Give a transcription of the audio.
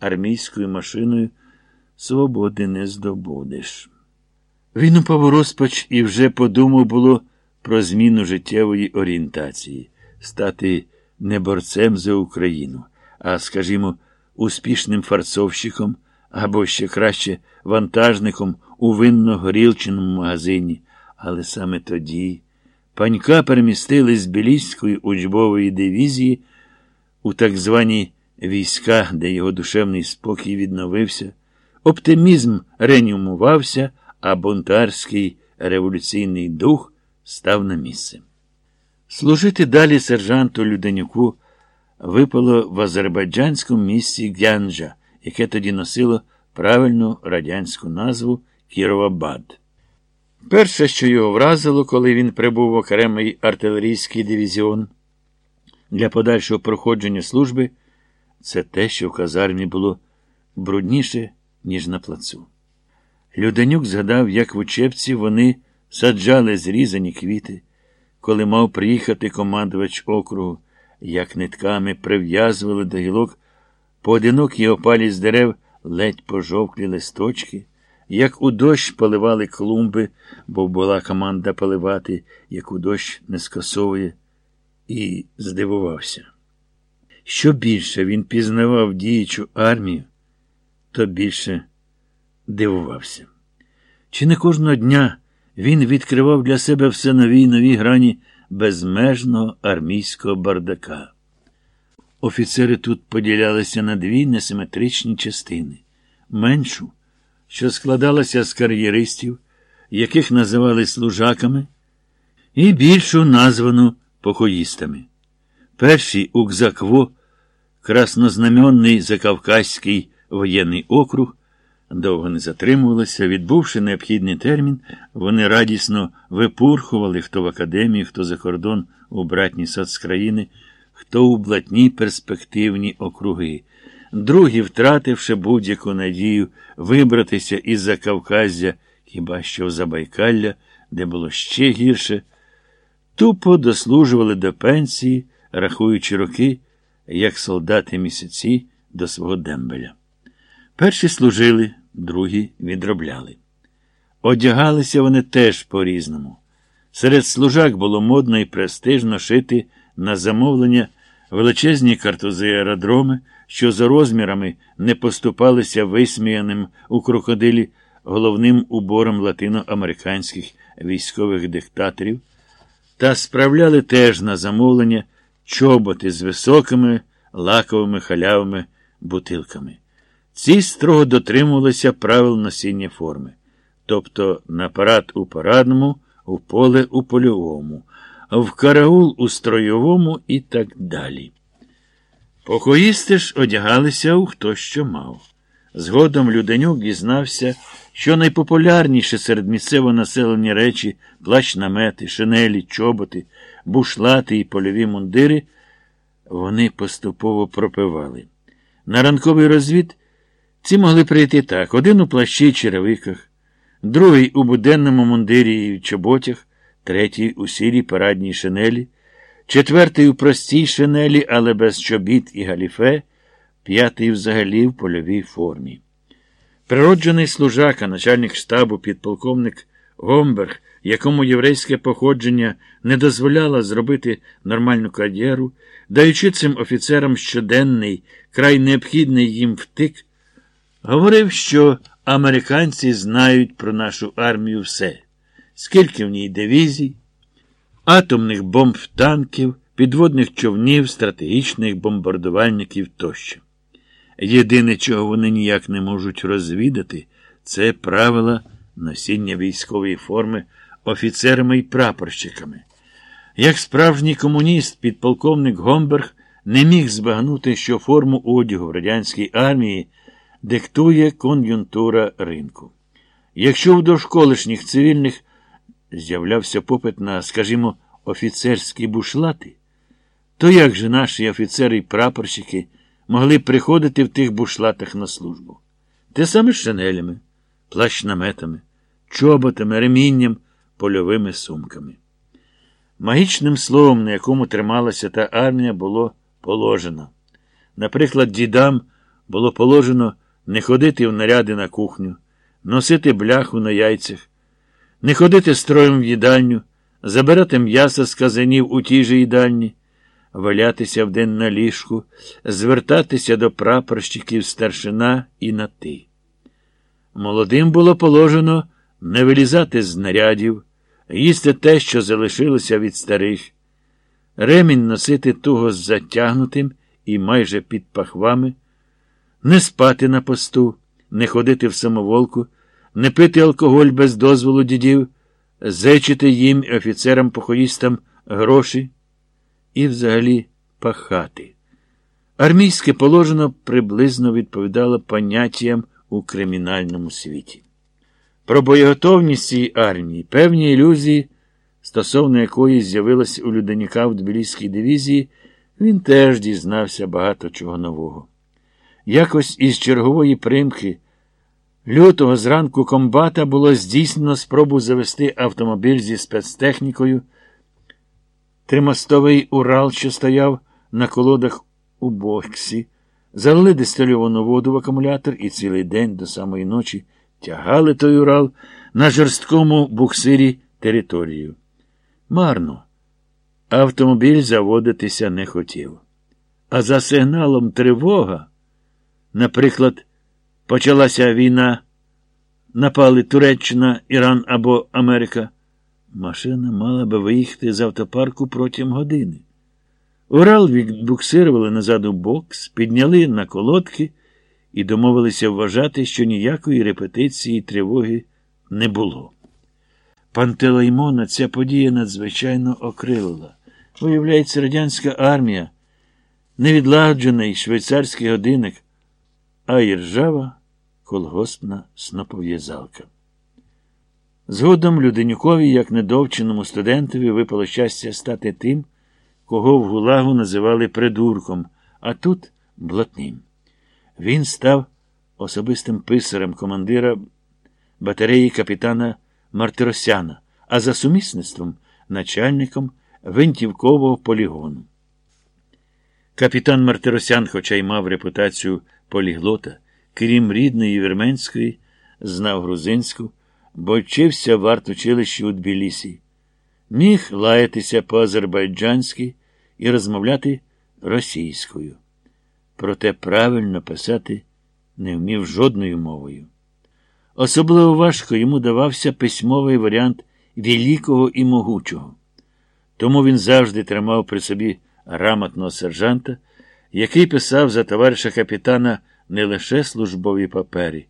армійською машиною свободи не здобудеш. Він упав розпач і вже подумав було про зміну життєвої орієнтації, стати не борцем за Україну, а, скажімо, успішним фарцовщиком або ще краще вантажником у винно-горілчиному магазині. Але саме тоді панька перемістили з Білійської учбової дивізії у так звані війська, де його душевний спокій відновився, оптимізм реанімувався, а бунтарський революційний дух став на місце. Служити далі сержанту Люденюку випало в азербайджанському місті Гянджа, яке тоді носило правильну радянську назву Кіровабад. Перше, що його вразило, коли він прибув в окремий артилерійський дивізіон для подальшого проходження служби, це те, що в казармі було брудніше, ніж на плацу. Люденюк згадав, як в учебці вони саджали зрізані квіти, коли мав приїхати командувач округу, як нитками прив'язували до гілок поодинокі опалі з дерев ледь пожовклі листочки, як у дощ поливали клумби, бо була команда поливати, як у дощ не скасовує, і здивувався. Що більше він пізнавав діючу армію, то більше дивувався. Чи не кожного дня він відкривав для себе все нові й нові грані безмежного армійського бардака? Офіцери тут поділялися на дві несиметричні частини меншу, що складалася з кар'єристів, яких називали служаками, і більшу названу покоїстами. Перший Укзакво, краснознаменний Закавказький воєнний округ, довго не затримувалися, відбувши необхідний термін, вони радісно випурхували хто в академію, хто за кордон у братні соцкраїни, хто у блатні перспективні округи. Другі, втративши будь-яку надію вибратися із Закавказя, хіба що в Забайкалля, де було ще гірше, тупо дослужували до пенсії, рахуючи роки, як солдати місяці до свого дембеля. Перші служили, другі відробляли. Одягалися вони теж по-різному. Серед служак було модно і престижно шити на замовлення величезні картузи аеродроми, що за розмірами не поступалися висміяним у крокодилі головним убором латиноамериканських військових диктаторів, та справляли теж на замовлення чоботи з високими лаковими халявими бутилками. Ці строго дотримувалися правил носіння форми, тобто на парад у парадному, у поле у польовому, в караул у стройовому і так далі. Покоїсти ж одягалися у хто що мав. Згодом Люденюк дізнався, що найпопулярніше серед місцевого населення речі плащ намети, шинелі, чоботи, бушлати і польові мундири, вони поступово пропивали. На ранковий розвід ці могли прийти так: один у плащі черевиках, другий у буденному мундирі і чоботях, третій у сірій парадній шинелі, четвертий у простій шинелі, але без чобіт і галіфе, п'ятий взагалі в польовій формі. Природжений служака, начальник штабу, підполковник Гомберг, якому єврейське походження не дозволяло зробити нормальну кар'єру, даючи цим офіцерам щоденний, край необхідний їм втик, говорив, що американці знають про нашу армію все, скільки в ній дивізій, атомних бомб танків, підводних човнів, стратегічних бомбардувальників тощо. Єдине, чого вони ніяк не можуть розвідати, це правила носіння військової форми офіцерами і прапорщиками. Як справжній комуніст, підполковник Гомберг не міг збагнути, що форму одягу в радянській армії диктує кон'юнктура ринку. Якщо в дошколишніх цивільних з'являвся попит на, скажімо, офіцерські бушлати, то як же наші офіцери і прапорщики могли приходити в тих бушлатах на службу? Те саме з шинелями, плащ-наметами, чоботами, ремінням, польовими сумками. Магічним словом, на якому трималася та армія, було положено. Наприклад, дідам було положено не ходити в наряди на кухню, носити бляху на яйцях, не ходити строєм в їдальню, забирати м'ясо з казанів у тій же їдальні, валятися вдень на ліжку, звертатися до прапорщиків старшина і на ти. Молодим було положено не вилізати з нарядів, їсти те, що залишилося від старих, ремінь носити туго з затягнутим і майже під пахвами, не спати на посту, не ходити в самоволку, не пити алкоголь без дозволу дідів, зечити їм і офіцерам-походістам гроші і взагалі пахати. Армійське положено приблизно відповідало поняттям у кримінальному світі. Про боєготовність цієї армії, певні ілюзії, стосовно якої з'явилась у Люденіка в Тбіліській дивізії, він теж дізнався багато чого нового. Якось із чергової примхи лютого зранку комбата було здійснено спробу завести автомобіль зі спецтехнікою. Тримостовий Урал, що стояв на колодах у боксі, залили дистильовану воду в акумулятор і цілий день до самої ночі тягали той Урал на жорсткому буксирі територію. Марно. Автомобіль заводитися не хотів. А за сигналом тривога, наприклад, почалася війна, напали Туреччина, Іран або Америка, машина мала би виїхати з автопарку протягом години. Урал відбуксирували назад у бокс, підняли на колодки і домовилися вважати, що ніякої репетиції тривоги не було. Пантелеймона ця подія надзвичайно окрилила. Виявляється, радянська армія, невідлагоджений швейцарський годинник, а і ржава колгоспна снопов'язалка. Згодом Люденюкові, як недовченому студентові, випало щастя стати тим, кого в гулагу називали придурком, а тут блатним. Він став особистим писарем командира батареї капітана Мартиросяна, а за сумісництвом начальником винтівкового полігону. Капітан Мартиросян, хоча й мав репутацію поліглота, крім рідної вірменської, знав грузинську, бо вчився в артучилищі у Тбілісі. Міг лаятися по-азербайджанськи і розмовляти російською. Проте правильно писати не вмів жодною мовою. Особливо важко йому давався письмовий варіант великого і могучого. Тому він завжди тримав при собі грамотного сержанта, який писав за товариша капітана не лише службові папері,